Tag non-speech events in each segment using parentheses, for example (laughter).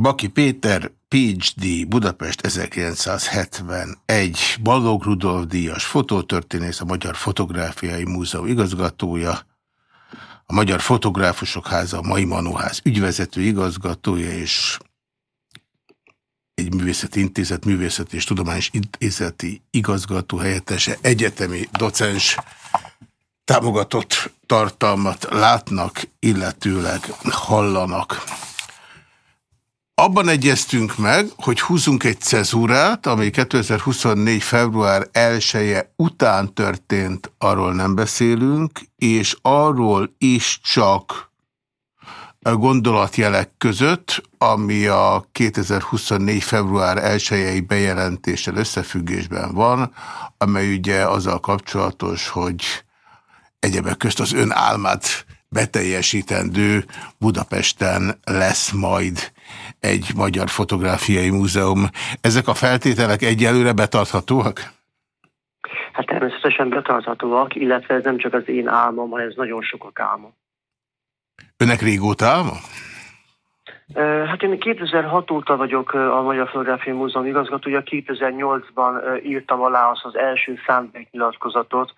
Baki Péter, PhD, Budapest 1971, Balog Rudolf díjas fotótörténész, a Magyar Fotográfiai Múzeum igazgatója, a Magyar Fotográfusok Háza, a Mai Manuház ügyvezető igazgatója, és egy művészeti intézet, művészeti és tudományos intézeti igazgató helyettese, egyetemi docens. Támogatott tartalmat látnak, illetőleg hallanak. Abban egyeztünk meg, hogy húzunk egy cezúrát, ami 2024. február 1 -e után történt, arról nem beszélünk, és arról is csak gondolatjelek között, ami a 2024. február 1 bejelentéssel összefüggésben van, amely ugye azzal kapcsolatos, hogy egyebek közt az ön álmát beteljesítendő Budapesten lesz majd egy magyar fotográfiai múzeum. Ezek a feltételek egyelőre betarthatóak? Hát természetesen betarthatóak, illetve ez nem csak az én álmom, hanem ez nagyon sokak álma. Önnek régóta álma? Hát én 2006 óta vagyok a Magyar Fotográfiai Múzeum igazgatója. 2008-ban írtam alá az, az első szándéknyilatkozatot,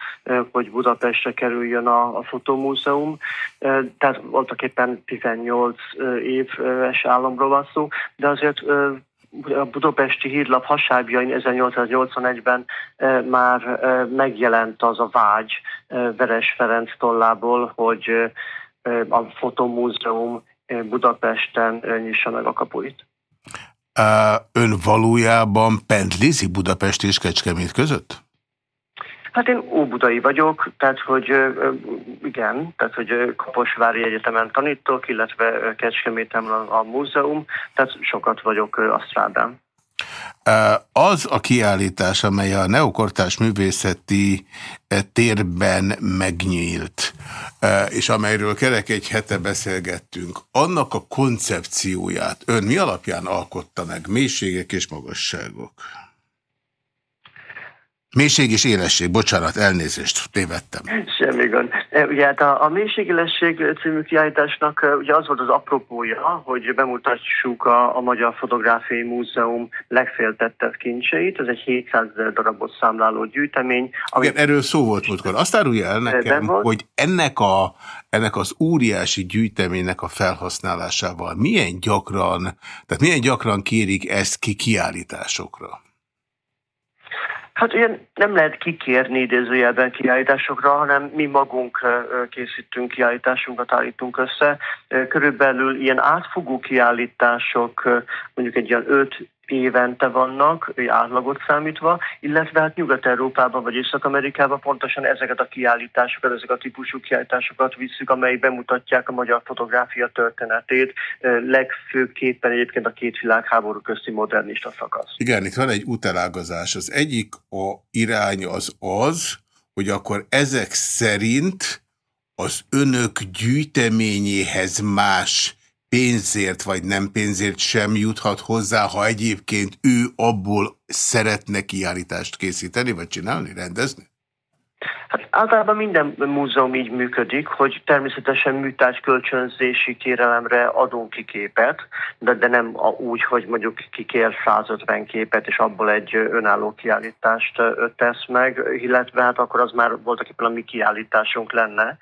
hogy Budapestre kerüljön a, a fotomúzeum. Tehát voltak éppen 18 éves államról van szó, de azért a budapesti hírlap hasábjain 1881-ben már megjelent az a vágy Veres Ferenc tollából, hogy a fotomúzeum Budapesten nyissa meg a kapuit. Ön valójában pendlizik Budapest és Kecskemét között? Hát én óbudai vagyok, tehát hogy igen, tehát hogy Kaposvári Egyetemen tanítok, illetve Kecskeméten a, a múzeum, tehát sokat vagyok a strádán. Az a kiállítás, amely a neokortás művészeti térben megnyílt, és amelyről kerek egy hete beszélgettünk, annak a koncepcióját ön mi alapján alkotta meg? Mélységek és magasságok? Mélység és élesség, bocsánat, elnézést, tévedtem. Semmi gond. E, ugye hát a, a Mélység-élesség című kiállításnak e, ugye az volt az apropója, hogy bemutassuk a, a Magyar Fotográfiai Múzeum legféltettebb kincseit. Ez egy 700 darabot számláló gyűjtemény. Ami... Igen, erről szó volt múltkor. Azt árulja el nekem, hogy ennek, a, ennek az óriási gyűjteménynek a felhasználásával milyen gyakran, tehát milyen gyakran kérik ezt ki kiállításokra? Hát ilyen nem lehet kikérni idézőjelben kiállításokra, hanem mi magunk készítünk kiállításunkat, állítunk össze. Körülbelül ilyen átfogó kiállítások, mondjuk egy ilyen évente vannak, átlagot számítva, illetve hát Nyugat-Európában vagy Észak-Amerikában pontosan ezeket a kiállításokat, ezek a típusú kiállításokat visszük, amely bemutatják a magyar fotográfia történetét, legfőképpen egyébként a két világháború közti modernista szakasz. Igen, itt van egy utelágazás. Az egyik a irány az az, hogy akkor ezek szerint az önök gyűjteményéhez más pénzért vagy nem pénzért sem juthat hozzá, ha egyébként ő abból szeretne kiállítást készíteni, vagy csinálni, rendezni? Hát általában minden múzeum így működik, hogy természetesen műtárgy kölcsönzési kérelemre adunk ki képet, de, de nem a, úgy, hogy mondjuk kikér 150 képet, és abból egy önálló kiállítást tesz meg, illetve hát akkor az már voltak éppen a mi kiállításunk lenne.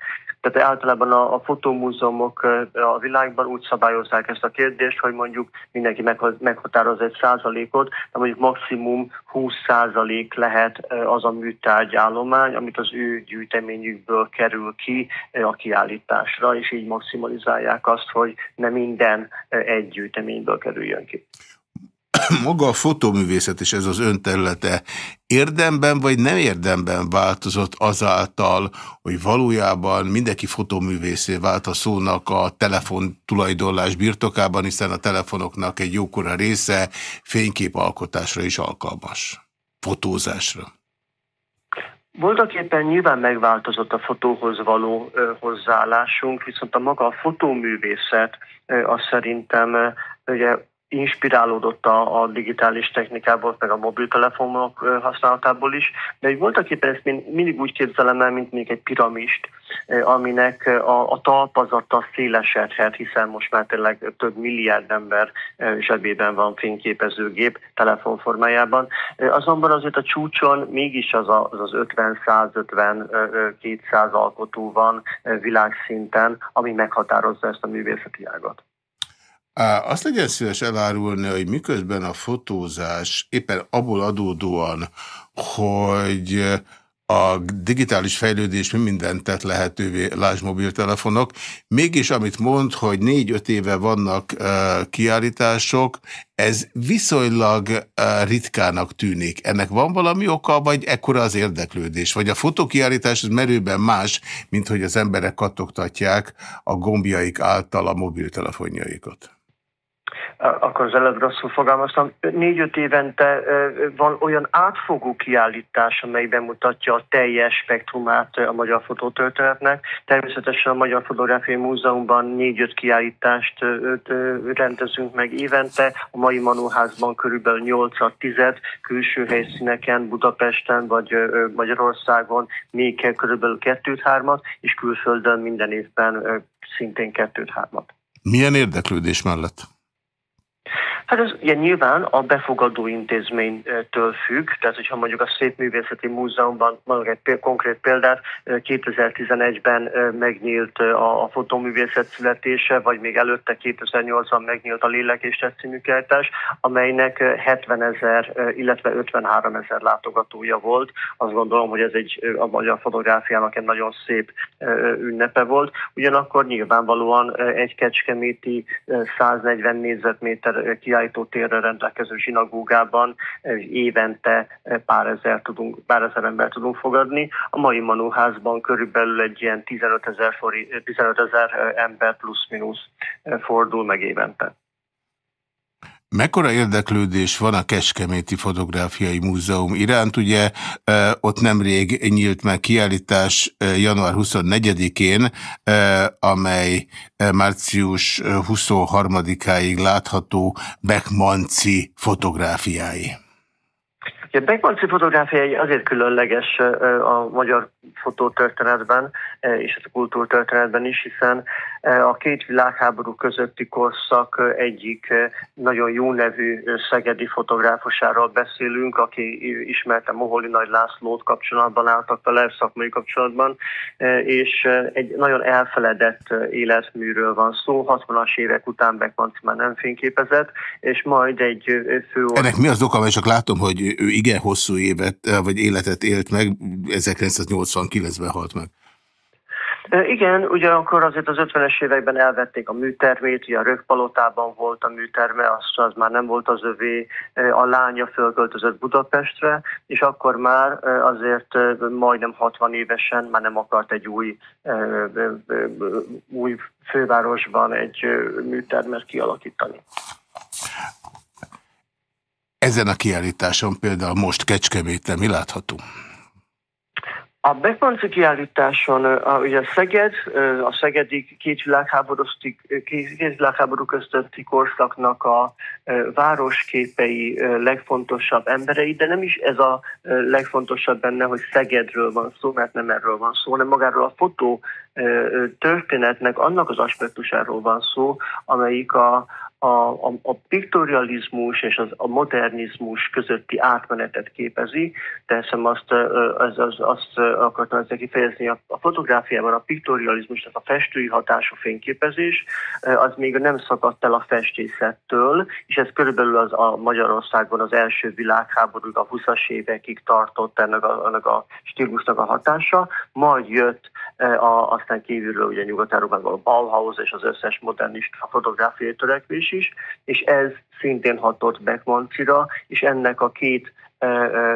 Tehát általában a, a fotómúzeumok a világban úgy szabályozzák ezt a kérdést, hogy mondjuk mindenki meghatároz egy százalékot, de mondjuk maximum 20 százalék lehet az a műtárgy állomány, amit az ő gyűjteményükből kerül ki a kiállításra, és így maximalizálják azt, hogy ne minden egy gyűjteményből kerüljön ki. (coughs) maga a fotoművészet és ez az ön területe érdemben vagy nem érdemben változott azáltal, hogy valójában mindenki fotoművészé vált a szónak a telefon tulajdonlás birtokában, hiszen a telefonoknak egy jókora része fényképalkotásra is alkalmas, fotózásra. Voltak éppen nyilván megváltozott a fotóhoz való ö, hozzáállásunk, viszont a maga a fotóművészet ö, azt szerintem ö, ugye inspirálódott a, a digitális technikából, meg a mobiltelefonok használatából is, de hogy voltak éppen ezt mindig úgy képzelem el, mint még egy piramist, aminek a, a talpazata szélesedhet, hiszen most már tényleg több milliárd ember zsebében van fényképezőgép telefonformájában. Azonban azért a csúcson mégis az a, az, az 50-150-200 alkotó van világszinten, ami meghatározza ezt a művészeti ágat. Azt legyen szíves elárulni, hogy miközben a fotózás éppen abból adódóan, hogy a digitális fejlődés mi mindent tett lehetővé, lásd mobiltelefonok. Mégis, amit mond, hogy négy-öt éve vannak uh, kiállítások, ez viszonylag uh, ritkának tűnik. Ennek van valami oka, vagy ekkora az érdeklődés? Vagy a fotókiállítás az merőben más, mint hogy az emberek kattogtatják a gombjaik által a mobiltelefonjaikat? Akkor az előbb rosszul fogalmaztam, négy-öt évente van olyan átfogó kiállítás, amely bemutatja a teljes spektrumát a magyar fotótörténetnek. Természetesen a Magyar Fotográfiai Múzeumban négy-öt kiállítást rendezünk meg évente, a mai Manóházban körülbelül 8-10 külső helyszíneken, Budapesten vagy Magyarországon még körülbelül kettőt-hármat, és külföldön minden évben szintén kettőt-hármat. Milyen érdeklődés mellett? Hát ez ugye nyilván a befogadó intézménytől függ, tehát hogyha mondjuk a Szépművészeti Múzeumban, mondjuk egy konkrét példát, 2011-ben megnyílt a, a fotoművészet születése, vagy még előtte 2008-ban megnyílt a Lélek és című keltás, amelynek 70 ezer, illetve 53 ezer látogatója volt. Azt gondolom, hogy ez egy a magyar fotográfiának egy nagyon szép ünnepe volt. Ugyanakkor nyilvánvalóan egy kecskeméti 140 négyzetméter ki térre rendelkező zsinagógában évente pár ezer, tudunk, pár ezer ember tudunk fogadni. A mai Manóházban körülbelül egy ilyen 15 ezer, 15 ezer ember plusz-minusz fordul meg évente. Mekkora érdeklődés van a Kecskeméti Fotográfiai Múzeum iránt? Ugye ott nemrég nyílt meg kiállítás január 24-én, amely március 23-áig látható Beckmanci fotográfiái. A Beckmanci fotográfiai azért különleges a magyar fotótörténetben és a kultúrtörténetben is, hiszen a két világháború közötti korszak egyik nagyon jó nevű szegedi fotográfusáról beszélünk, aki ismerte Moholi Nagy Lászlót kapcsolatban álltak vele, szakmai kapcsolatban, és egy nagyon elfeledett életműről van szó. 60-as évek után Beckmanci már nem fényképezett, és majd egy fő... Ennek mi az oka, mert csak látom, hogy ő igen hosszú évet, vagy életet élt meg, 1989-ben halt meg. Igen, ugyanakkor azért az 50-es években elvették a műtermét, ugye a Rögpalotában volt a műterme, az, az már nem volt az övé, a lánya fölköltözött Budapestre, és akkor már azért majdnem 60 évesen már nem akart egy új, új fővárosban egy műtermet kialakítani. Ezen a kiállításon például most Kecskeméten mi látható? A Beckmanci kiállításon a, ugye Szeged, a szegedi két világháború, két világháború közötti korszaknak a városképei legfontosabb emberei, de nem is ez a legfontosabb benne, hogy Szegedről van szó, mert nem erről van szó, hanem magáról a fotó történetnek annak az aspektusáról van szó, amelyik a, a, a, a piktorializmus és az, a modernizmus közötti átmenetet képezi. Teszem azt, az, az, azt akartam ezzel kifejezni, a, a fotográfiában a piktorializmus, tehát a festői hatású fényképezés, az még nem szakadt el a festészettől, és ez körülbelül az a Magyarországon az első világháború a 20-as évekig tartott ennek a, ennek a stílusnak a hatása, majd jött a, aztán kívülről ugye Nyugat-Európában a Bauhaus és az összes modernista fotográfiai törekvés is, és ez szintén hatott Beckmancira, és ennek a két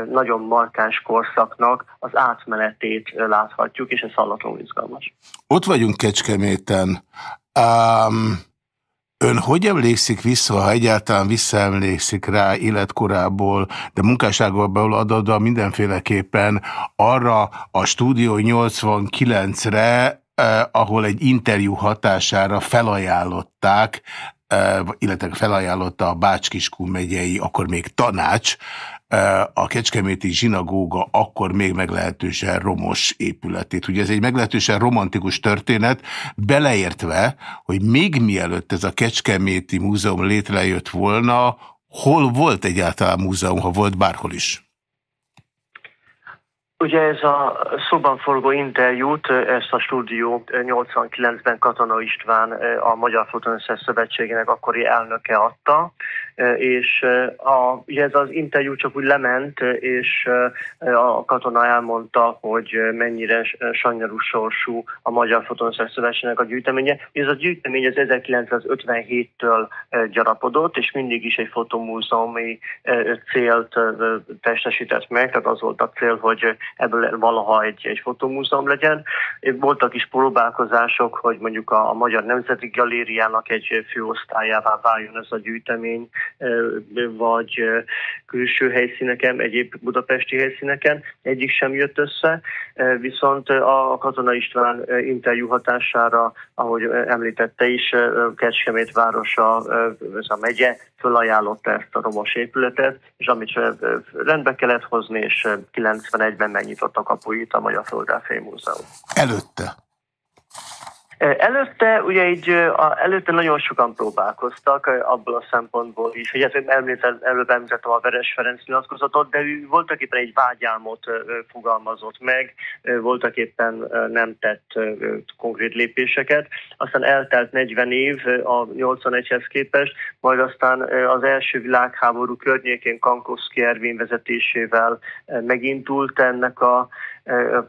nagyon markáns korszaknak az átmenetét láthatjuk, és ez hallatlanul izgalmas. Ott vagyunk Kecskeméten. Um, ön hogy emlékszik vissza, ha egyáltalán visszaemlékszik rá életkorából, de munkásságból adódva mindenféleképpen arra a Stúdió 89-re, eh, ahol egy interjú hatására felajánlották illetve felajánlotta a Bács-Kiskú megyei, akkor még tanács, a Kecskeméti zsinagóga akkor még meglehetősen romos épületét. Ugye ez egy meglehetősen romantikus történet, beleértve, hogy még mielőtt ez a Kecskeméti múzeum létrejött volna, hol volt egyáltalán múzeum, ha volt bárhol is? Ugye ez a szóban forgó interjút, ezt a stúdió 89-ben Katona István, a Magyar Fotonösszer Szövetségének akkori elnöke adta, és a, ugye ez az interjú csak úgy lement, és a katona elmondta, hogy mennyire sanyarú sorsú a Magyar Fotonösszer Szövetségnek a gyűjteménye. Ez a gyűjtemény az 1957-től gyarapodott, és mindig is egy fotomúzeumi célt testesített meg, tehát az volt a cél, hogy ebből valaha egy, egy fotomúzeum legyen. Voltak is próbálkozások, hogy mondjuk a, a Magyar Nemzeti Galériának egy főosztályává váljon ez a gyűjtemény, vagy külső helyszíneken, egyéb budapesti helyszíneken. Egyik sem jött össze, viszont a Katona István interjú hatására, ahogy említette is, Kecskemét városa, ez a megye fölajánlotta ezt a romos épületet, és amit rendbe kellett hozni, és 91-ben megnyitott a kapuit a Magyar Fotográfiai Múzeum. Előtte? Előtte, ugye így, előtte nagyon sokan próbálkoztak abból a szempontból is, hogy ezt említett, előbb említettem a Veres Ferenc nyilatkozatot, de ő voltak éppen egy vágyálmot fogalmazott meg, voltak éppen nem tett konkrét lépéseket. Aztán eltelt 40 év a 81-hez képest, majd aztán az első világháború környékén Kankovszki Ervin vezetésével megindult ennek a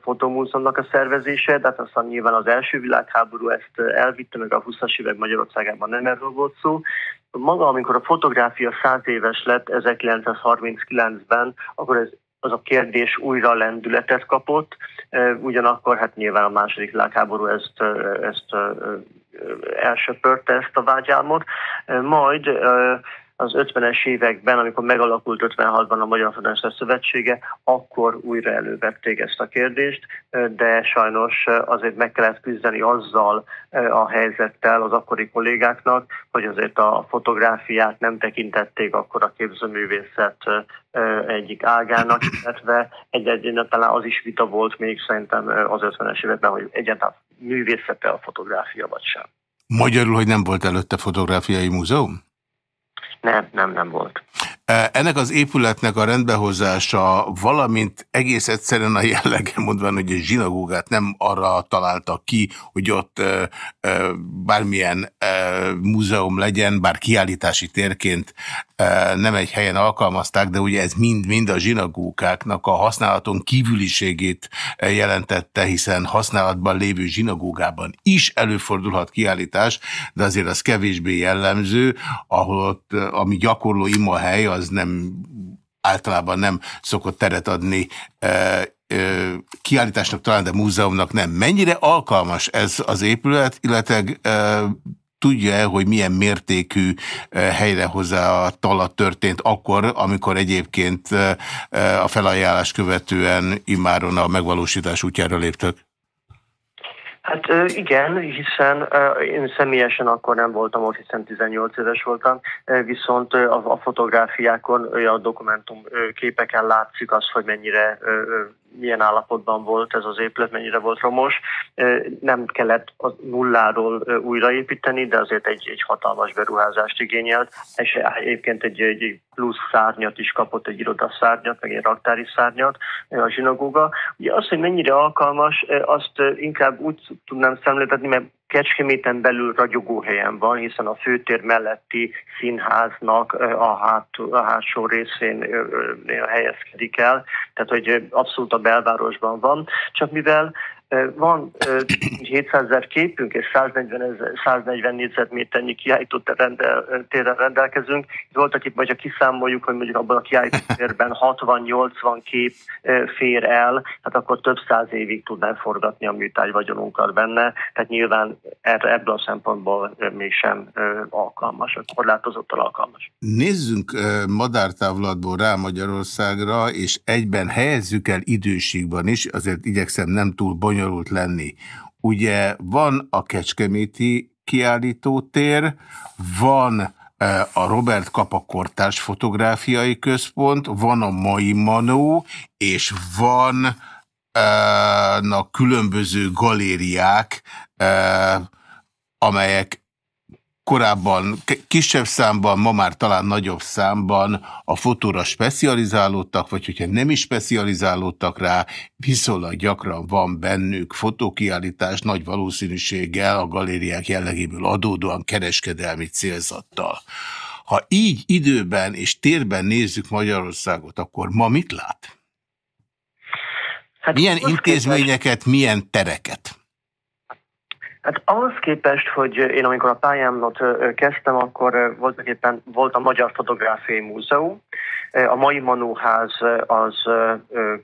fotomúzeumnak a szervezése, de hát aztán nyilván az első világháború ezt elvitte, meg a 20-as évek Magyarországában nem erről volt szó. Maga, amikor a fotográfia 100 éves lett 1939-ben, akkor ez az a kérdés újra lendületet kapott, ugyanakkor hát nyilván a második világháború ezt, ezt elsöpörte ezt a vágyálmot, majd az 50-es években, amikor megalakult 56-ban a Magyar Fotográfia Szövetsége, akkor újra elővették ezt a kérdést, de sajnos azért meg kellett küzdeni azzal a helyzettel az akkori kollégáknak, hogy azért a fotográfiát nem tekintették akkor a képzőművészet egyik ágának, illetve egy talán az is vita volt még szerintem az 50-es években, hogy egyáltalán művészete a fotográfia vagy sem. Magyarul, hogy nem volt előtte fotográfiai múzeum? Nem, nem, nem volt. Ennek az épületnek a rendbehozása, valamint egész egyszerűen a jellege mondva, hogy a zsinagógát nem arra találta ki, hogy ott bármilyen múzeum legyen, bár kiállítási térként nem egy helyen alkalmazták, de ugye ez mind-mind a zsinagógáknak a használaton kívüliségét jelentette, hiszen használatban lévő zsinagógában is előfordulhat kiállítás, de azért az kevésbé jellemző, ahol ott, ami gyakorló imahely, az nem általában nem szokott teret adni kiállításnak talán, de múzeumnak nem. Mennyire alkalmas ez az épület, illetve tudja-e, hogy milyen mértékű helyrehozátalat történt akkor, amikor egyébként a felajánlás követően imáron a megvalósítás útjára léptek? Hát igen, hiszen én személyesen akkor nem voltam ott, hiszen 18 éves voltam, viszont a fotográfiákon, a dokumentum képeken látszik az, hogy mennyire milyen állapotban volt ez az épület, mennyire volt romos. Nem kellett a nulláról újraépíteni, de azért egy, egy hatalmas beruházást igényelt, és egyébként egy, egy plusz szárnyat is kapott, egy irodaszárnyat, meg egy raktári szárnyat a zsinagóga. Ugye az, hogy mennyire alkalmas, azt inkább úgy tudnám szemléltetni, mert Kecskeméten belül ragyogó helyen van, hiszen a főtér melletti színháznak a, hát, a hátsó részén helyezkedik el, tehát hogy abszolút a belvárosban van, csak mivel van 700 ezer képünk és 140, 140 négyzetméternyi kiállított rendel, térrel rendelkezünk. Voltak itt, hogyha kiszámoljuk, hogy mondjuk abban a kiállított (laughs) térben 60-80 kép fér el, hát akkor több száz évig tudnánk forgatni a műtáj vagyonunkat benne. Tehát nyilván erre, ebből a szempontból mégsem alkalmas, vagy korlátozottan alkalmas. Nézzünk madártávlatból rá Magyarországra, és egyben helyezzük el időségben is, azért igyekszem nem túl bonyolult lenni. Ugye van a Kecskeméti kiállítótér, van a Robert Kapa Kortárs Fotográfiai Központ, van a Mai Manó, és van a különböző galériák, amelyek korábban kisebb számban, ma már talán nagyobb számban a fotóra specializálódtak, vagy hogyha nem is specializálódtak rá, viszonylag gyakran van bennük fotókiállítás, nagy valószínűséggel a galériák jellegéből adódóan kereskedelmi célzattal. Ha így időben és térben nézzük Magyarországot, akkor ma mit lát? Hát milyen intézményeket, milyen tereket? Hát ahhoz képest, hogy én amikor a pályámat kezdtem, akkor voltak volt a Magyar Fotográfiai Múzeum, a mai Manóház az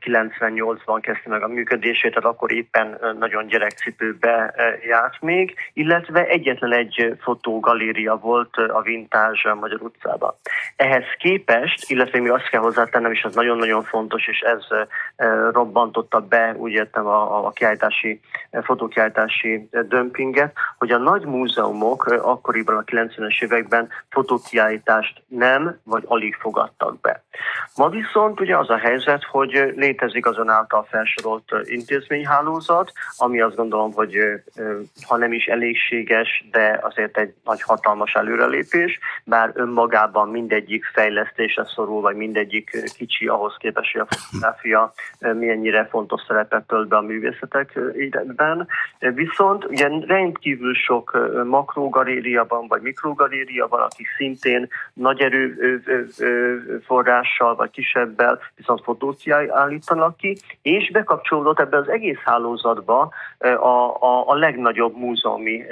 98-ban kezdte meg a működését, tehát akkor éppen nagyon gyerekcipőbe járt még, illetve egyetlen egy fotógaléria volt a Vintage Magyar utcában. Ehhez képest, illetve mi azt kell hozzátennem, és ez nagyon-nagyon fontos, és ez robbantotta be, úgy értem, a, a kiállítási, fotókiállítási dömpinget, hogy a nagy múzeumok akkoriban a 90-es években fotókiállítást nem, vagy alig fogadtak be. Ma viszont ugye az a helyzet, hogy létezik azon által felsorolt intézményhálózat, ami azt gondolom, hogy ha nem is elégséges, de azért egy nagy hatalmas előrelépés, bár önmagában mindegyik fejlesztésre szorul, vagy mindegyik kicsi ahhoz képest, hogy a fotográfia milyennyire fontos szerepet tölt be a művészetek életben. Viszont ugye rendkívül sok makrogaléria van, vagy mikrogaléria van, aki szintén nagy erőforrás forrással vagy kisebbel viszont fotót állítanak ki, és bekapcsolódott ebbe az egész hálózatba a, a, a legnagyobb múzeumi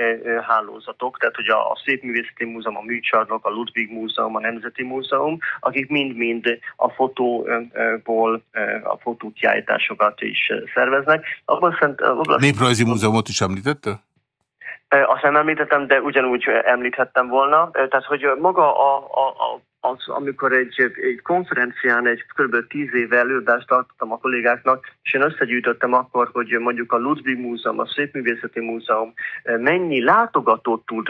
hálózatok, tehát hogy a, a Szépművészeti Múzeum, a Műcsarnok, a Ludwig Múzeum, a Nemzeti Múzeum, akik mind-mind a fotóból a fotókiállításokat is szerveznek. Abban szent, abban... Néprajzi Múzeumot is említette? Azt nem említettem, de ugyanúgy említhettem volna. Tehát, hogy maga a, a, a az, amikor egy, egy konferencián egy kb. tíz éve előadást tartottam a kollégáknak, és én összegyűjtöttem akkor, hogy mondjuk a Ludwig Múzeum, a Szépművészeti Múzeum mennyi látogatót tud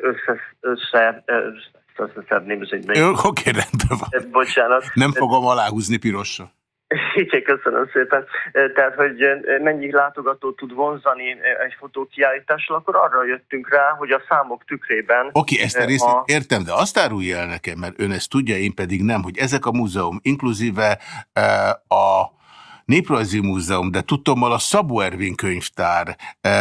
össze, össze összeszedni. Jó, oké, rendben van. Bocsánat. Nem fogom aláhúzni pirosra. (laughs) Igen, köszönöm szépen. Tehát, hogy mennyi látogatót tud vonzani egy fotókiállítással, akkor arra jöttünk rá, hogy a számok tükrében... Oké, okay, ezt a részét a... értem, de azt árulja el nekem, mert ön ezt tudja, én pedig nem, hogy ezek a múzeum, inkluzíve a Néprajzi Múzeum, de tudtommal a Szabó Ervin könyvtár,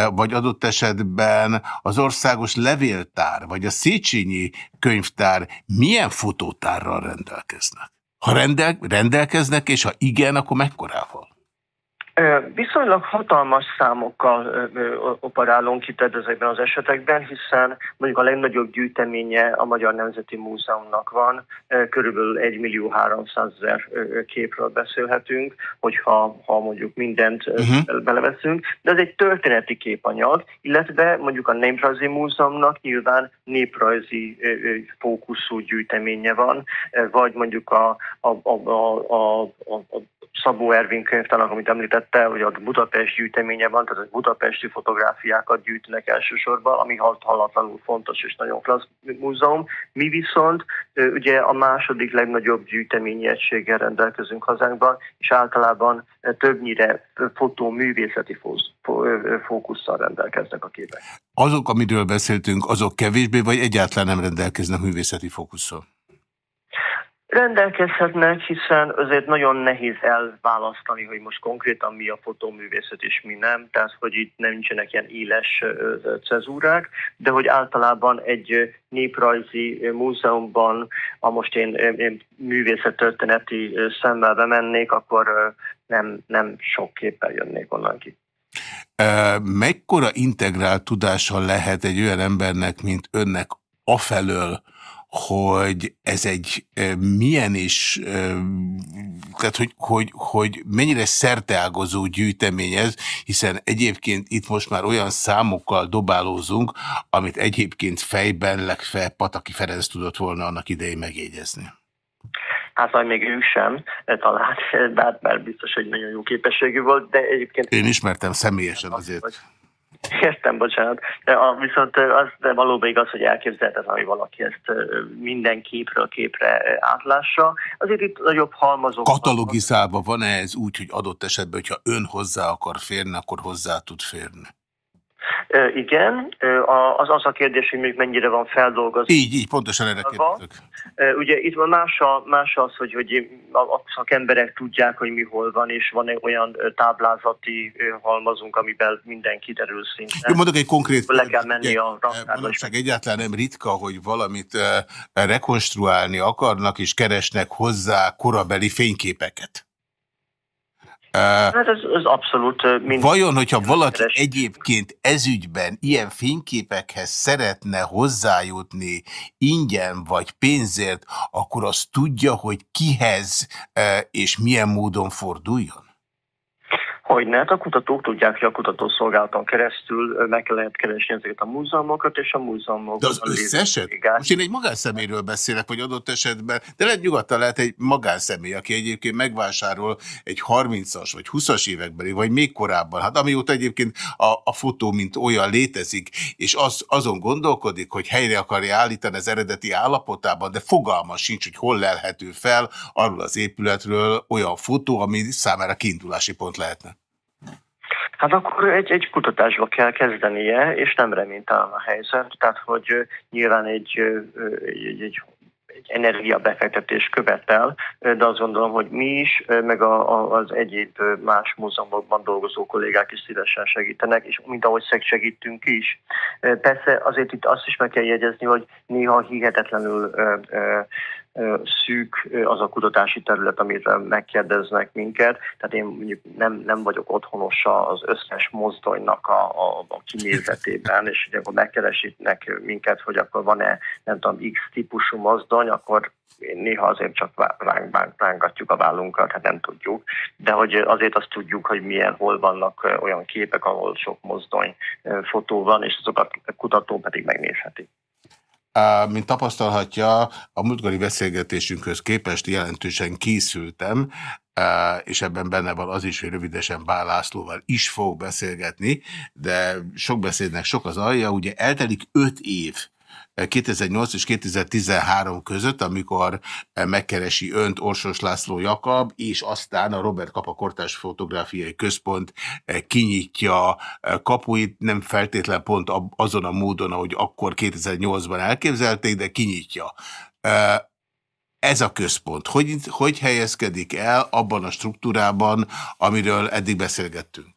vagy adott esetben az Országos Levéltár, vagy a Széchenyi könyvtár milyen fotótárral rendelkeznek? Ha rendel, rendelkeznek, és ha igen, akkor mekkorával? Viszonylag hatalmas számokkal operálunk itt ezekben az esetekben, hiszen mondjuk a legnagyobb gyűjteménye a Magyar Nemzeti Múzeumnak van, körülbelül 1 millió 300 ezer képről beszélhetünk, hogyha ha mondjuk mindent uh-huh. beleveszünk, de ez egy történeti képanyag, illetve mondjuk a Néprajzi Múzeumnak nyilván néprajzi fókuszú gyűjteménye van, vagy mondjuk a, a, a, a, a, a Szabó Ervin könyvtának, amit említette, hogy a Budapest gyűjteménye van, tehát a budapesti fotográfiákat gyűjtnek elsősorban, ami hallatlanul fontos és nagyon klassz múzeum. Mi viszont ugye a második legnagyobb gyűjteményi egységgel rendelkezünk hazánkban, és általában többnyire fotóművészeti fókusszal rendelkeznek a képek. Azok, amiről beszéltünk, azok kevésbé, vagy egyáltalán nem rendelkeznek művészeti fókusszal? Rendelkezhetnek, hiszen azért nagyon nehéz elválasztani, hogy most konkrétan mi a fotóművészet és mi nem, tehát hogy itt nem nincsenek ilyen éles cezúrák, de hogy általában egy néprajzi múzeumban, ha most én, én művészettörténeti szemmel bemennék, akkor nem, nem sok képpel jönnék onnan ki. Mekkora integrált tudása lehet egy olyan embernek, mint önnek afelől, hogy ez egy milyen is, tehát hogy, hogy, hogy mennyire szerteágazó gyűjtemény ez, hiszen egyébként itt most már olyan számokkal dobálózunk, amit egyébként fejben legfeljebb Pataki Ferenc tudott volna annak idején megjegyezni. Hát majd még ő sem talált, (laughs) bár, bár biztos, hogy nagyon jó képességű volt, de egyébként... Én ismertem személyesen azért. Értem, bocsánat. De a, viszont az de valóban igaz, hogy elképzelhetetlen, hogy valaki ezt minden képről képre átlássa. Azért itt nagyobb halmazok... Katalogizálva van-e ez úgy, hogy adott esetben, hogyha ön hozzá akar férni, akkor hozzá tud férni? Igen, az az a kérdés, hogy még mennyire van feldolgozva. Így, így, pontosan erre kérdezek. Ugye itt van más, a, más az, hogy, hogy a szakemberek tudják, hogy mi hol van, és van egy olyan táblázati halmazunk, amiben minden kiderül szinte. Én mondok egy konkrét... Le kell menni a raktárba. egyáltalán nem ritka, hogy valamit rekonstruálni akarnak, és keresnek hozzá korabeli fényképeket. Hát ez, ez abszolút mind. Vajon, hogyha valaki keres. egyébként ezügyben ilyen fényképekhez szeretne hozzájutni ingyen vagy pénzért, akkor azt tudja, hogy kihez és milyen módon forduljon? Hogy ne, hát a kutatók tudják, hogy a kutatószolgálaton keresztül meg lehet keresni ezeket a múzeumokat, és a múzeumok... De az összeset? Most én egy magánszeméről beszélek, vagy adott esetben, de lehet nyugodtan lehet egy magánszemély, aki egyébként megvásárol egy 30-as, vagy 20-as évekbeli, vagy még korábban, hát amióta egyébként a, a fotó, mint olyan létezik, és az, azon gondolkodik, hogy helyre akarja állítani az eredeti állapotában, de fogalma sincs, hogy hol lelhető fel arról az épületről olyan fotó, ami számára kiindulási pont lehetne. Hát akkor egy, egy kutatásba kell kezdenie, és nem reménytelen a helyzet. Tehát, hogy nyilván egy, egy, egy egy energiabefektetés követel, de azt gondolom, hogy mi is, meg a, a, az egyéb más múzeumokban dolgozó kollégák is szívesen segítenek, és mint ahogy segítünk is. Persze azért itt azt is meg kell jegyezni, hogy néha hihetetlenül szűk az a kutatási terület, amire megkérdeznek minket. Tehát én mondjuk nem, nem vagyok otthonos az összes mozdonynak a, a, a kinézetében, és hogy akkor megkeresítnek minket, hogy akkor van-e, nem tudom, X típusú mozdony, akkor néha azért csak ránk, rángatjuk a vállunkat, hát nem tudjuk, de hogy azért azt tudjuk, hogy milyen, hol vannak olyan képek, ahol sok mozdony fotó van, és azokat a kutató pedig megnézheti. Mint tapasztalhatja, a múltkori beszélgetésünkhöz képest jelentősen készültem, és ebben benne van az is, hogy rövidesen Bál is fog beszélgetni, de sok beszédnek sok az alja, ugye eltelik öt év 2008 és 2013 között, amikor megkeresi önt Orsos László Jakab, és aztán a Robert Kapa Kortás Fotográfiai Központ kinyitja kapuit, nem feltétlen pont azon a módon, ahogy akkor 2008-ban elképzelték, de kinyitja. Ez a központ, hogy, hogy helyezkedik el abban a struktúrában, amiről eddig beszélgettünk?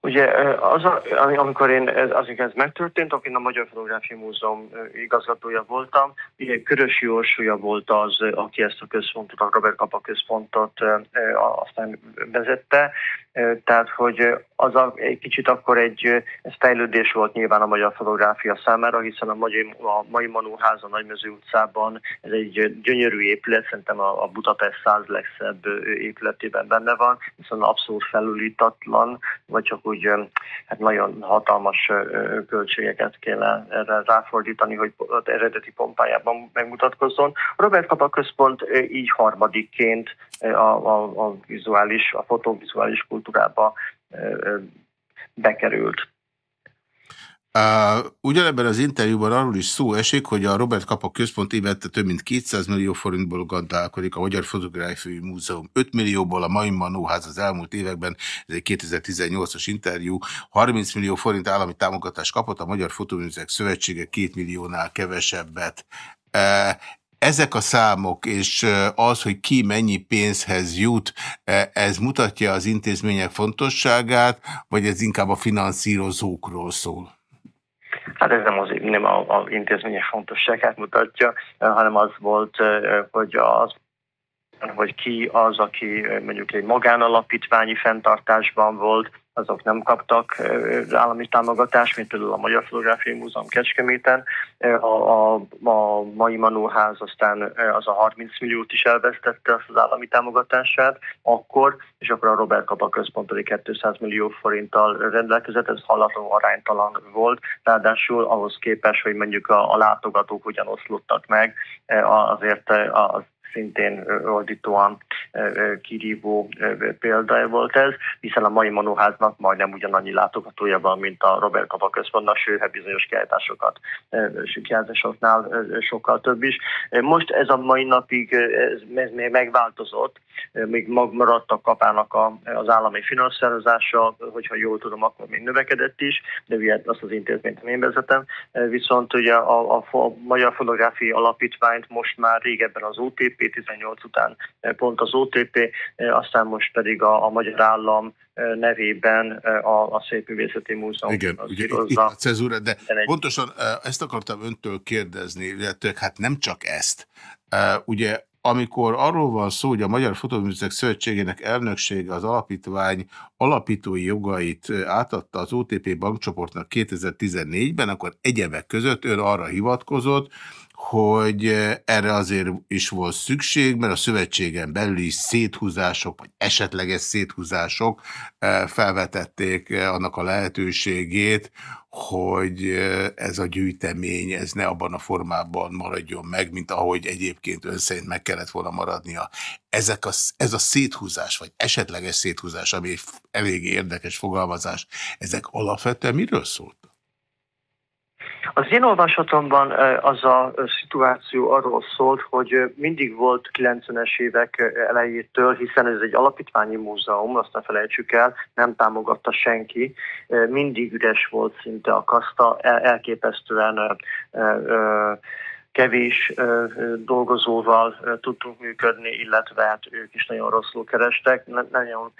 Ugye az, a, amikor én, az ez megtörtént, akkor én a Magyar Fotográfia Múzeum igazgatója voltam, ugye Körösi Orsolya volt az, aki ezt a központot, a Robert Kapa központot aztán vezette, tehát, hogy az a, egy kicsit akkor egy ez fejlődés volt nyilván a magyar fotográfia számára, hiszen a, mai, a mai Manóház a Nagymező utcában, ez egy gyönyörű épület, szerintem a, a Budapest száz legszebb épületében benne van, hiszen abszolút felülítatlan, vagy csak úgy hát nagyon hatalmas költségeket kéne erre ráfordítani, hogy az eredeti pompájában megmutatkozzon. A Robert Kapa Központ így harmadikként a, a, a vizuális, a fotovizuális kultúra kultúrába bekerült. Uh, ugyanebben az interjúban arról is szó esik, hogy a Robert Kapa központ évente több mint 200 millió forintból gazdálkodik, a Magyar Fotográfiai Múzeum 5 millióból, a Mai Manóház az elmúlt években, ez egy 2018-as interjú, 30 millió forint állami támogatást kapott, a Magyar Fotoműzek Szövetsége 2 milliónál kevesebbet. Uh, ezek a számok és az, hogy ki mennyi pénzhez jut, ez mutatja az intézmények fontosságát, vagy ez inkább a finanszírozókról szól? Hát ez nem az, nem az intézmények fontosságát mutatja, hanem az volt, hogy az hogy ki az, aki mondjuk egy magánalapítványi fenntartásban volt, azok nem kaptak állami támogatást, mint például a Magyar Fotográfiai Múzeum Kecskeméten. A, a, a mai Manóház aztán az a 30 milliót is elvesztette azt az állami támogatását akkor, és akkor a Robert Kapa központ pedig 200 millió forinttal rendelkezett, ez hallatlanul aránytalan volt, ráadásul ahhoz képest, hogy mondjuk a, a látogatók hogyan oszlottak meg, azért az szintén ordítóan kirívó példa volt ez, hiszen a mai Manóháznak majdnem ugyanannyi látogatója van, mint a Robert Kapa központnak, sőt, bizonyos kiállításokat, kiállításoknál sokkal több is. Most ez a mai napig ez, még megváltozott, még maradt a kapának a, az állami finanszírozása, hogyha jól tudom, akkor még növekedett is, de ugye azt az intézményt én vezetem. Viszont ugye a, a, a Magyar Fotográfia Alapítványt most már régebben az OTP, 18 után pont az OTP, aztán most pedig a, a Magyar Állam nevében a, a Szépművészeti Múzeum. Igen, ugye itt a cezúra, de pontosan ezt akartam öntől kérdezni, illetve hát nem csak ezt. Ugye amikor arról van szó, hogy a Magyar Fotóművészek Szövetségének elnöksége az alapítvány alapítói jogait átadta az OTP bankcsoportnak 2014-ben, akkor egyebek között ön arra hivatkozott, hogy erre azért is volt szükség, mert a szövetségen belüli széthúzások, vagy esetleges széthúzások felvetették annak a lehetőségét, hogy ez a gyűjtemény ez ne abban a formában maradjon meg, mint ahogy egyébként ön szerint meg kellett volna maradnia. Ezek a, ez a széthúzás, vagy esetleges széthúzás, ami egy elég érdekes fogalmazás, ezek alapvetően miről szólt? Az én olvasatomban az a szituáció arról szólt, hogy mindig volt 90-es évek elejétől, hiszen ez egy alapítványi múzeum, azt ne felejtsük el, nem támogatta senki, mindig üres volt szinte a kaszta, elképesztően kevés dolgozóval tudtunk működni, illetve hát ők is nagyon rosszul kerestek, nagyon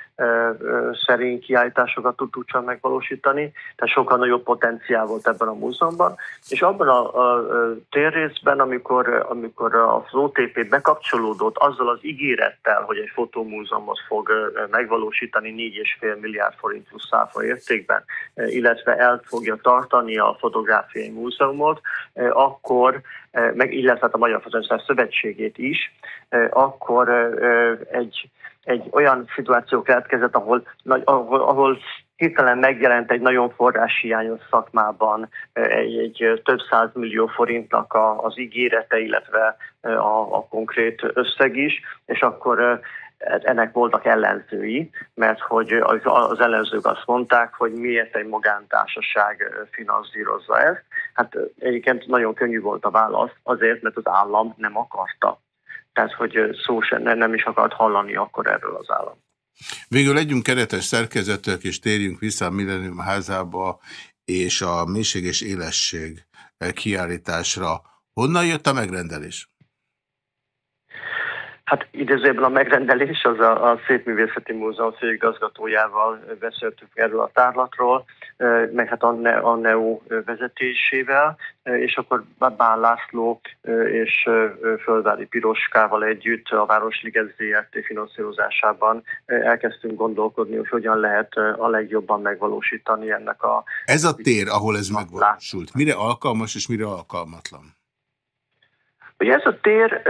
szerény kiállításokat tudtuk csak megvalósítani, tehát sokkal nagyobb potenciál volt ebben a múzeumban, és abban a, a térrészben, amikor, amikor az OTP bekapcsolódott azzal az ígérettel, hogy egy fotómúzeumot fog megvalósítani 4,5 milliárd forint plusz száfa értékben, illetve el fogja tartani a fotográfiai múzeumot, akkor meg illetve hát a Magyar Fotóművészek Szövetségét is, akkor egy, egy olyan szituáció keletkezett, ahol, ahol, ahol hirtelen megjelent egy nagyon forráshiányos szakmában egy, egy több száz millió forintnak a, az ígérete, illetve a, a konkrét összeg is, és akkor ennek voltak ellenzői, mert hogy az ellenzők azt mondták, hogy miért egy magántársaság finanszírozza ezt. Hát egyébként nagyon könnyű volt a válasz, azért, mert az állam nem akarta. Tehát, hogy szó sem nem is akart hallani akkor erről az állam. Végül legyünk keretes szerkezetök, és térjünk vissza a Millennium házába és a mélység és élesség kiállításra. Honnan jött a megrendelés? Hát idézőben a megrendelés az a, a Szépművészeti Múzeum főigazgatójával beszéltük erről a tárlatról, meg hát a, ne, a NEO vezetésével, és akkor Bán László és Földvári Piroskával együtt a Városliget ZRT. finanszírozásában elkezdtünk gondolkodni, hogy hogyan lehet a legjobban megvalósítani ennek a... Ez a tér, ahol ez megvalósult, mire alkalmas és mire alkalmatlan? Ugye ez a tér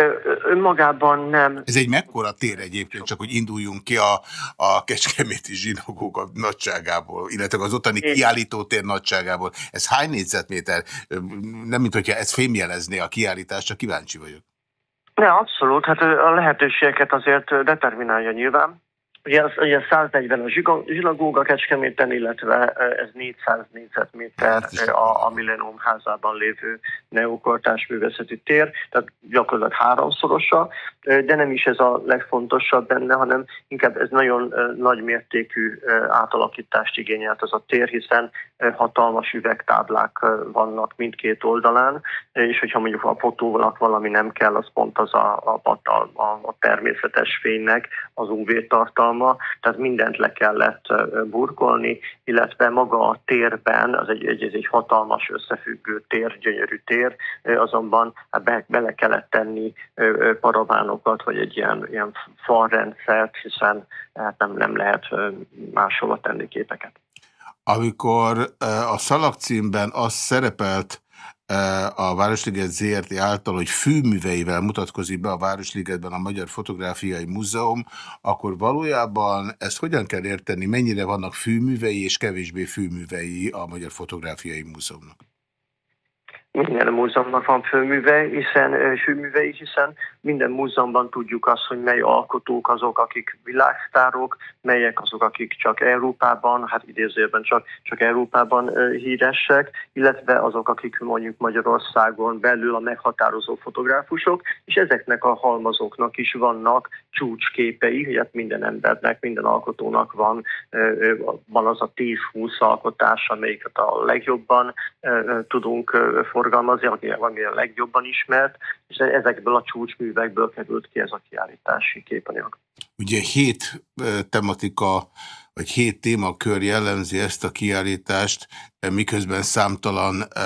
önmagában nem... Ez egy mekkora tér egyébként, csak hogy induljunk ki a, a Kecskeméti zsinagóga nagyságából, illetve az ottani Én... kiállítótér nagyságából. Ez hány négyzetméter? Nem, mint hogyha ez fémjelezné a kiállítást, csak kíváncsi vagyok. Ne, abszolút. Hát a lehetőségeket azért determinálja nyilván. Ugye, az, ugye 140 a zsinagóga Kecskeméten, illetve ez 400 négyzetméter a, a Millennium házában lévő neokortás művészeti tér, tehát gyakorlatilag háromszorosa, de nem is ez a legfontosabb benne, hanem inkább ez nagyon nagy mértékű átalakítást igényelt az a tér, hiszen hatalmas üvegtáblák vannak mindkét oldalán, és hogyha mondjuk a fotónak valami nem kell, az pont az a, a, a, a természetes fénynek az UV tartalma, tehát mindent le kellett burkolni, illetve maga a térben, az egy, egy, egy hatalmas összefüggő tér, gyönyörű tér, azonban hát be, bele kellett tenni paravánokat, vagy egy ilyen, ilyen falrendszert, hiszen hát nem, nem lehet máshova tenni képeket. Amikor a szalagcímben az szerepelt a Városliget ZRT által, hogy fűműveivel mutatkozik be a Városligetben a Magyar Fotográfiai Múzeum, akkor valójában ezt hogyan kell érteni, mennyire vannak fűművei és kevésbé fűművei a Magyar Fotográfiai Múzeumnak? Minden múzeumnak van főműve, hiszen főműve is, hiszen minden múzeumban tudjuk azt, hogy mely alkotók azok, akik világsztárok, melyek azok, akik csak Európában, hát idézőben csak, csak Európában híresek, illetve azok, akik mondjuk Magyarországon belül a meghatározó fotográfusok, és ezeknek a halmazoknak is vannak csúcsképei, hogy hát minden embernek, minden alkotónak van, van az a 10-20 alkotás, amelyiket a legjobban tudunk forgalmazni, ami a legjobban ismert, és ezekből a csúcsművekből került ki ez a kiállítási képanyag. Ugye hét tematika, vagy hét témakör jellemzi ezt a kiállítást, miközben számtalan e,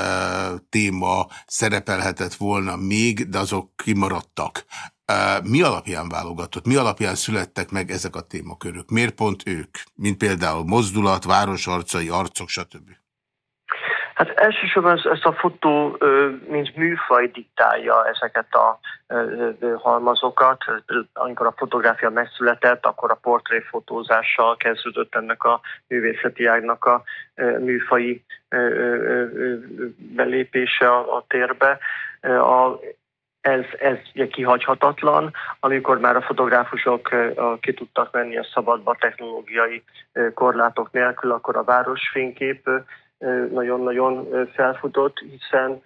téma szerepelhetett volna még, de azok kimaradtak. E, mi alapján válogatott? Mi alapján születtek meg ezek a témakörök? Miért pont ők? Mint például mozdulat, városarcai, arcok, stb. Hát elsősorban ezt a fotó, mint műfaj diktálja ezeket a halmazokat. Amikor a fotográfia megszületett, akkor a portréfotózással kezdődött ennek a művészeti ágnak a műfai belépése a térbe. A, ez, ez ugye kihagyhatatlan, amikor már a fotográfusok ki tudtak menni a szabadba technológiai korlátok nélkül, akkor a városfénykép nagyon-nagyon felfutott, hiszen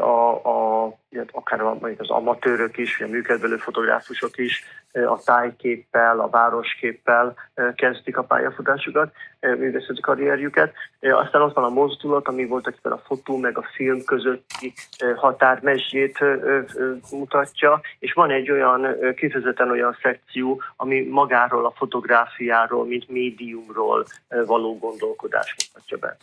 a, a, akár az amatőrök is, a műkedvelő fotográfusok is a tájképpel, a városképpel kezdik a pályafutásukat, művészeti karrierjüket. Aztán ott van a mozdulat, ami volt akiben a fotó meg a film közötti határmesdjét mutatja, és van egy olyan, kifejezetten olyan szekció, ami magáról a fotográfiáról, mint médiumról való gondolkodást mutatja be.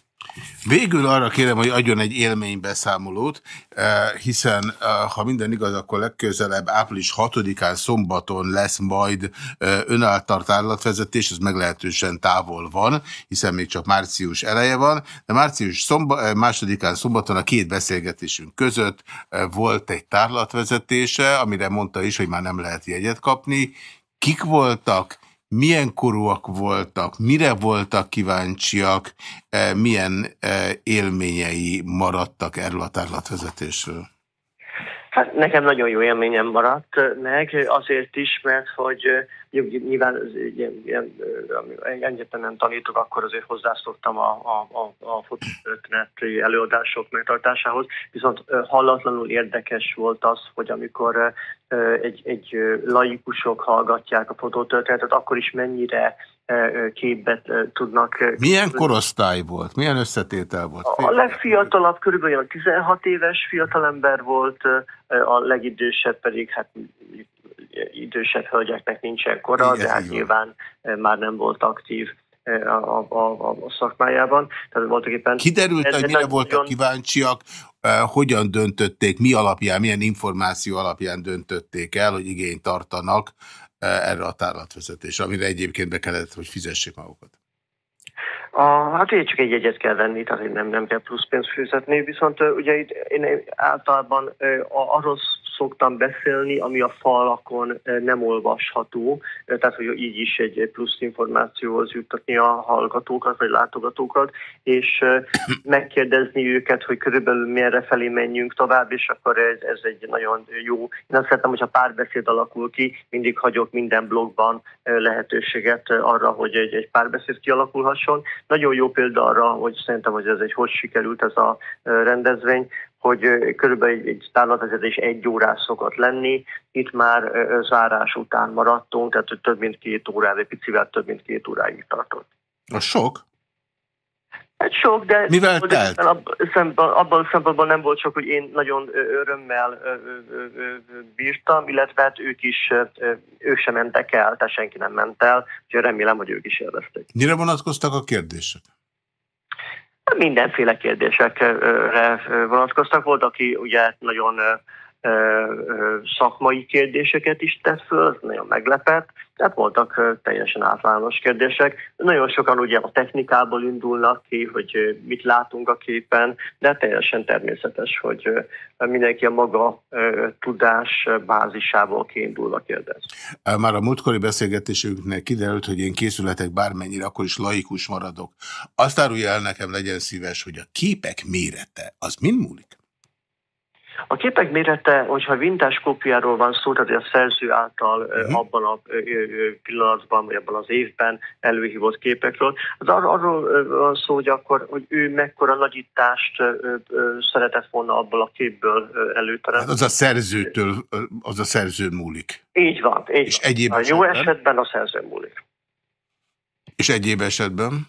Végül arra kérem, hogy adjon egy élménybeszámolót, eh, hiszen eh, ha minden igaz, akkor legközelebb április 6-án szombaton lesz majd eh, önálltart állatvezetés, ez meglehetősen távol van, hiszen még csak március eleje van, de március szomba, másodikán szombaton a két beszélgetésünk között volt egy tárlatvezetése, amire mondta is, hogy már nem lehet jegyet kapni. Kik voltak, milyen korúak voltak, mire voltak kíváncsiak, e, milyen e, élményei maradtak erről a tárlatvezetésről? Hát nekem nagyon jó élményem maradt meg, azért is, mert hogy nyilván ilyen, ilyen, egyetemen tanítok, akkor azért hozzászoktam a, a, a, a fototörténeti előadások megtartásához, viszont hallatlanul érdekes volt az, hogy amikor egy, egy laikusok hallgatják a fotótörténetet, akkor is mennyire képet tudnak... Milyen korosztály volt? Milyen összetétel volt? A legfiatalabb körülbelül 16 éves fiatalember volt, a legidősebb pedig hát idősebb hölgyeknek nincsen kora, Igen, de hát nyilván már nem volt aktív a, a, a, a szakmájában. Tehát voltak éppen... Kiderült, hogy mire voltak nagyon... kíváncsiak, hogyan döntötték, mi alapján, milyen információ alapján döntötték el, hogy igényt tartanak erre a tárlatvezetésre, amire egyébként be kellett, hogy fizessék magukat. A, hát ugye csak egy jegyet kell venni, tehát nem, nem kell plusz pénzt fizetni, viszont ugye itt én általában uh, arról szoktam beszélni, ami a falakon nem olvasható, tehát hogy így is egy plusz információhoz juttatni a hallgatókat vagy látogatókat, és (coughs) megkérdezni őket, hogy körülbelül merre felé menjünk tovább, és akkor ez, ez egy nagyon jó. Én azt szeretem, hogyha párbeszéd alakul ki, mindig hagyok minden blogban lehetőséget arra, hogy egy, egy párbeszéd kialakulhasson. Nagyon jó példa arra, hogy szerintem, hogy ez egy hogy sikerült ez a rendezvény, hogy körülbelül egy, egy tárlatvezetés egy órás szokott lenni, itt már zárás után maradtunk, tehát több mint két órára, egy picivel több mint két óráig tartott. A sok? Hát sok, de Mivel telt? abban a szempontból nem volt sok, hogy én nagyon örömmel bírtam, illetve hát ők is, ők sem mentek el, tehát senki nem ment el, úgyhogy remélem, hogy ők is élvezték. Mire vonatkoztak a kérdések? Mindenféle kérdésekre vonatkoztak. Volt, aki ugye nagyon szakmai kérdéseket is tett föl, nagyon meglepett, tehát voltak teljesen általános kérdések. Nagyon sokan ugye a technikából indulnak ki, hogy mit látunk a képen, de teljesen természetes, hogy mindenki a maga tudás bázisából kiindulva kérdez. Már a múltkori beszélgetésünknek kiderült, hogy én készületek bármennyire, akkor is laikus maradok. Azt árulja el nekem, legyen szíves, hogy a képek mérete, az mind múlik? A képek mérete, hogyha vintás kópiáról van szó, tehát a szerző által uh-huh. abban a pillanatban, vagy abban az évben előhívott képekről, az ar- arról van szó, hogy akkor, hogy ő mekkora nagyítást szeretett volna abból a képből előteremteni. Hát az a szerzőtől, az a szerző múlik. Így van. Így És van. egyéb a jó esetben a szerző múlik. És egyéb esetben?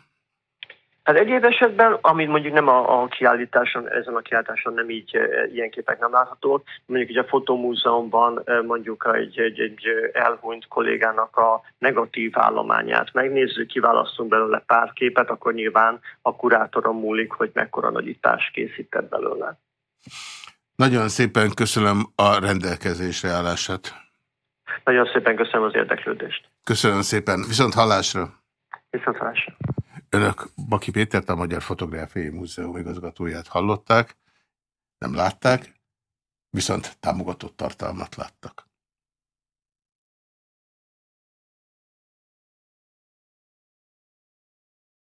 Hát egyéb esetben, amit mondjuk nem a, a kiállításon, ezen a kiállításon nem így e, ilyen képek nem láthatók, mondjuk így a fotomúzeumban e, mondjuk egy, egy, egy elhunyt kollégának a negatív állományát megnézzük, kiválasztunk belőle pár képet, akkor nyilván a kurátoron múlik, hogy mekkora nagyítás készített belőle. Nagyon szépen köszönöm a rendelkezésre állását. Nagyon szépen köszönöm az érdeklődést. Köszönöm szépen. Viszont hallásra. Viszont hallásra. Önök Baki Pétert, a Magyar Fotográfiai Múzeum igazgatóját hallották, nem látták, viszont támogatott tartalmat láttak.